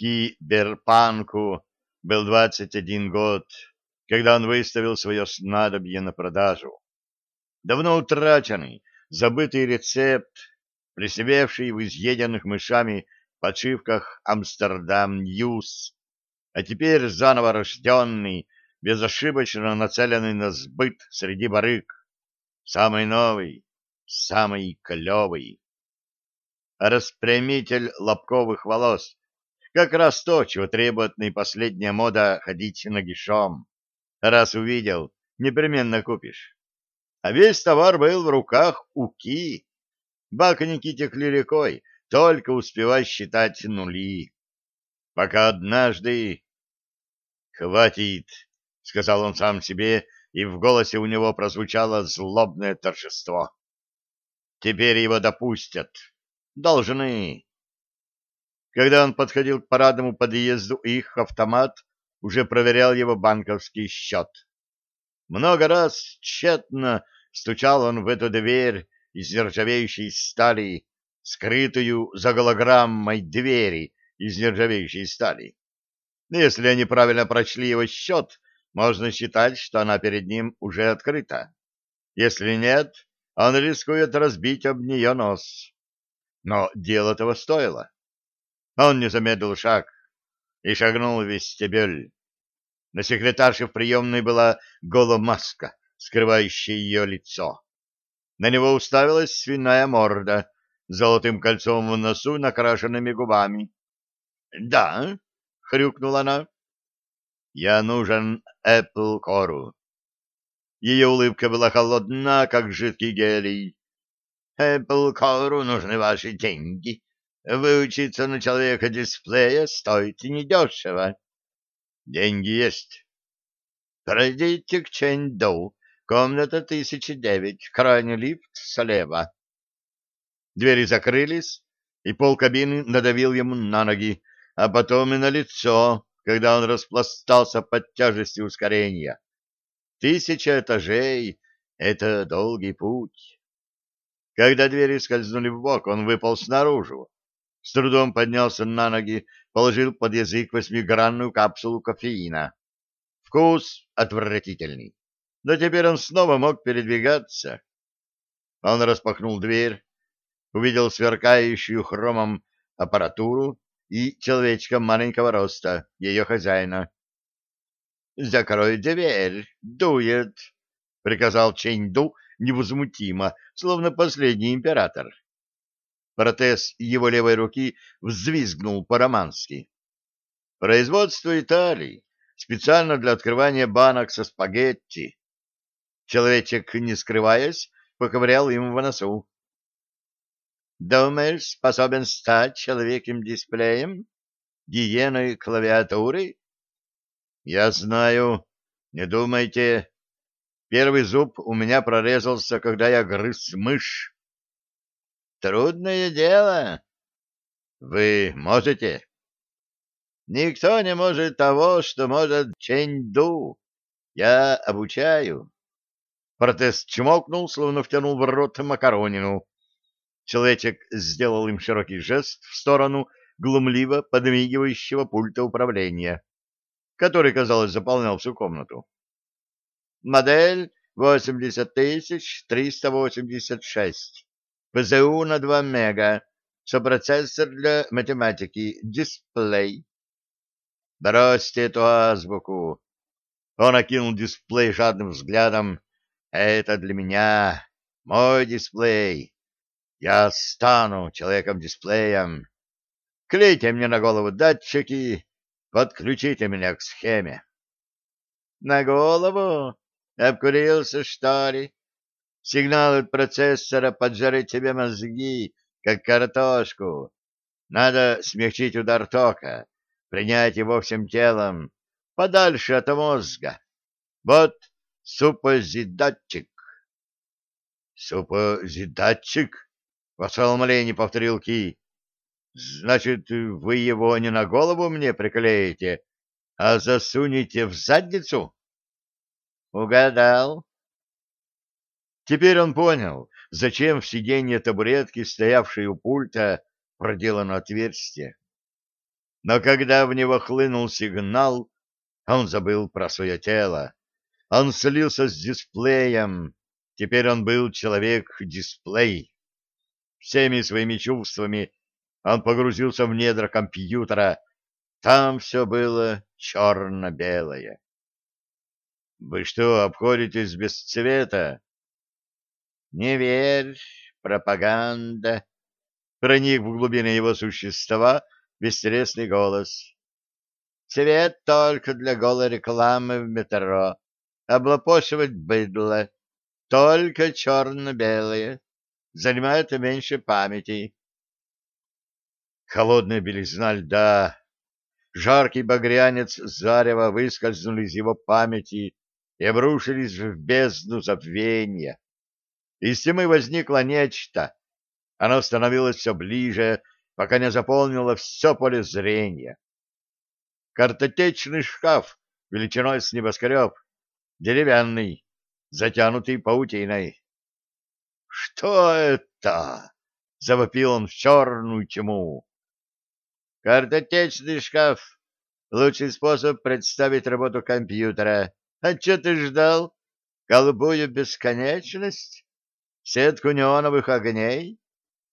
Киберпанку был 21 год, когда он выставил свое снадобье на продажу. Давно утраченный, забытый рецепт, плесневевший в изъеденных мышами подшивках Амстердам Ньюс, а теперь заново рожденный, безошибочно нацеленный на сбыт среди барыг, самый новый, самый клевый. Распрямитель лобковых волос — как раз то, чего требует наипоследняя мода ходить нагишом. Раз увидел, непременно купишь. А весь товар был в руках у Ки. Баконьки текли рекой, только успевай считать нули. Пока однажды... «Хватит!» — сказал он сам себе, и в голосе у него прозвучало злобное торжество. «Теперь его допустят. Должны». Когда он подходил к парадному подъезду, их автомат уже проверял его банковский счет. Много раз тщетно стучал он в эту дверь из нержавеющей стали, скрытую за голограммой двери из нержавеющей стали. Если они правильно прочли его счет, можно считать, что она перед ним уже открыта. Если нет, он рискует разбить об нее нос. Но дело того стоило. Он не замедлил шаг и шагнул в вестибюль. На секретарше в приемной была голомаска, скрывающая ее лицо. На него уставилась свиная морда с золотым кольцом в носу накрашенными губами. — Да, — хрюкнула она. — Я нужен Эппл Кору. Ее улыбка была холодна, как жидкий гелий. — Эппл Кору нужны ваши деньги. Выучиться на человека дисплея стоит недешево. Деньги есть. Пройдите к Чэньдоу, комната 1009, крайний лифт слева. Двери закрылись, и пол кабины надавил ему на ноги, а потом и на лицо, когда он распластался под тяжестью ускорения. Тысяча этажей — это долгий путь. Когда двери скользнули в бок, он выпал снаружи, с трудом поднялся на ноги, положил под язык восьмигранную капсулу кофеина. Вкус отвратительный. Но теперь он снова мог передвигаться. Он распахнул дверь, увидел сверкающую хромом аппаратуру и человечка маленького роста, ее хозяина. «Закрой дверь, дует», — приказал Чэнь-Ду невозмутимо, словно последний император. Протез его левой руки взвизгнул по-романски. Производство Италии, специально для открывания банок со спагетти. Человечек, не скрываясь, поковырял им в носу. «Думаешь, способен стать человеком-дисплеем? Гиеной клавиатуры?» «Я знаю. Не думайте. Первый зуб у меня прорезался, когда я грыз мышь. Трудное дело. Вы можете? Никто не может того, что может Чэньду. Я обучаю. Протез чмокнул, словно втянул в рот макаронину. Человечек сделал им широкий жест в сторону глумливо подмигивающего пульта управления, который, казалось, заполнял всю комнату. Модель 80386. ПЗУ на 2 мега, сопроцессор для математики, дисплей. Бросьте эту азбуку. Он окинул дисплей жадным взглядом. Это для меня, мой дисплей. Я стану человеком-дисплеем. Клейте мне на голову датчики, подключите меня к схеме. На голову? Обкурился, что ли? Сигнал от процессора поджарит тебе мозги, как картошку. Надо смягчить удар тока, принять его всем телом, подальше от мозга. Вот супозидатчик. Супозидатчик? В ошеломлении повторил Ки. Значит, вы его не на голову мне приклеите, а засунете в задницу? Угадал. Теперь он понял, зачем в сиденье табуретки, стоявшей у пульта, проделано отверстие. Но когда в него хлынул сигнал, он забыл про свое тело. Он слился с дисплеем. Теперь он был человек-дисплей. Всеми своими чувствами он погрузился в недра компьютера. Там все было черно-белое. — Вы что, обходитесь без цвета? — Не верь, пропаганда. Проник в глубины его существа бестересный голос. Цвет только для голой рекламы в метро. Облапошивать быдло. Только черно-белое. Занимает меньше памяти. Холодная белизна льда, жаркий багрянец зарева выскользнули из его памяти и обрушились в бездну забвения. Из тьмы возникло нечто. Оно становилось все ближе, пока не заполнило все поле зрения. Картотечный шкаф величиной с небоскреб, деревянный, затянутый паутиной. — Что это? — завопил он в черную тьму. — Картотечный шкаф — лучший способ представить работу компьютера. А что ты ждал? Голубую бесконечность? Сетку неоновых огней?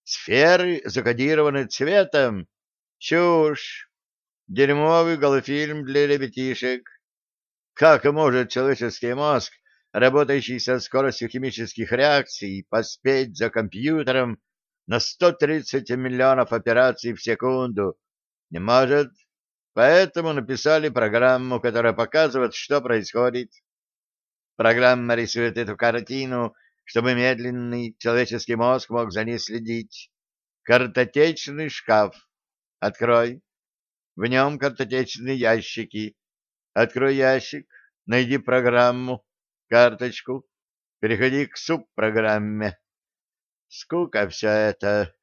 Сферы, закодированные цветом? Чушь! Дерьмовый голофильм для ребятишек. Как может человеческий мозг, работающий со скоростью химических реакций, поспеть за компьютером на 130 миллионов операций в секунду? Не может. Поэтому написали программу, которая показывает, что происходит. Программа рисует эту картину чтобы медленный человеческий мозг мог за ней следить. Картотечный шкаф. Открой. В нем картотечные ящики. Открой ящик, найди программу, карточку, переходи к субпрограмме. Скука все это.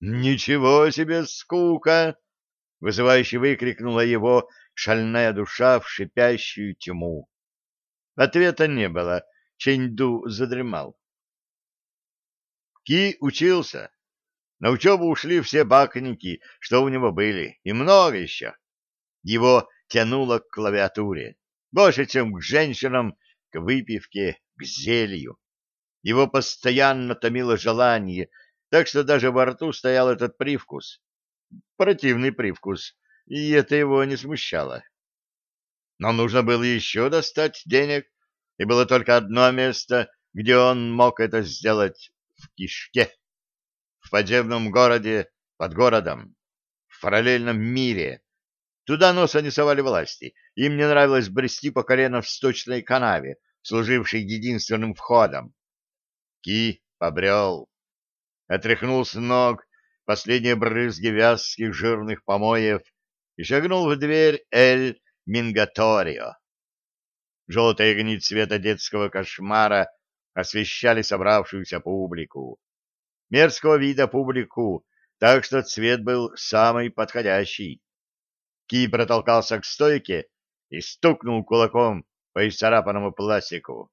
Ничего себе скука! Вызывающе выкрикнула его шальная душа в шипящую тьму. Ответа не было, Чэньду задремал. Ки учился. На учебу ушли все бакники, что у него были, и много еще. Его тянуло к клавиатуре, больше, чем к женщинам, к выпивке, к зелью. Его постоянно томило желание, так что даже во рту стоял этот привкус. Противный привкус, и это его не смущало. Но нужно было еще достать денег, и было только одно место, где он мог это сделать — в кишке, в подземном городе под городом, в параллельном мире. Туда носа не совали власти, им не нравилось брести по колено в сточной канаве, служившей единственным входом. Ки побрел, отряхнул с ног последние брызги вязких жирных помоев и шагнул в дверь Эль Мингаторио. Желтые огни цвета детского кошмара освещали собравшуюся публику. Мерзкого вида публику, так что цвет был самый подходящий. Ки протолкался к стойке и стукнул кулаком по исцарапанному пластику.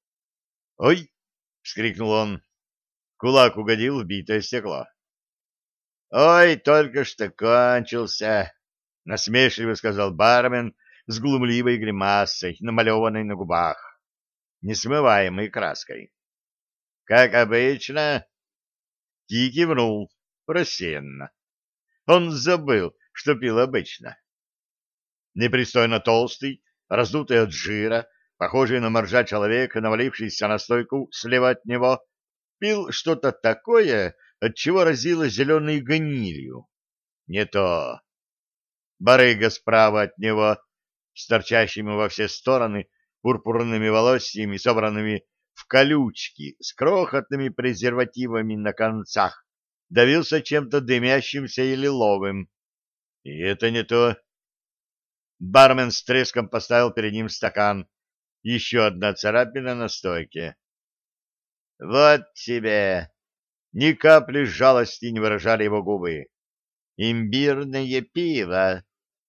«Ой!» — вскрикнул он. Кулак угодил в битое стекло. «Ой, только что кончился!» — насмешливо сказал бармен, с глумливой гримасой, намалеванной на губах, несмываемой краской. Как обычно, Ки кивнул рассеянно. Он забыл, что пил обычно. Непристойно толстый, раздутый от жира, похожий на моржа человек, навалившийся на стойку слева от него, пил что-то такое, от чего разило зеленой гнилью. Не то. Барыга справа от него с торчащими во все стороны пурпурными волосьями, собранными в колючки, с крохотными презервативами на концах, давился чем-то дымящимся и лиловым. И это не то. Бармен с треском поставил перед ним стакан. Еще одна царапина на стойке. «Вот тебе!» Ни капли жалости не выражали его губы. «Имбирное пиво!»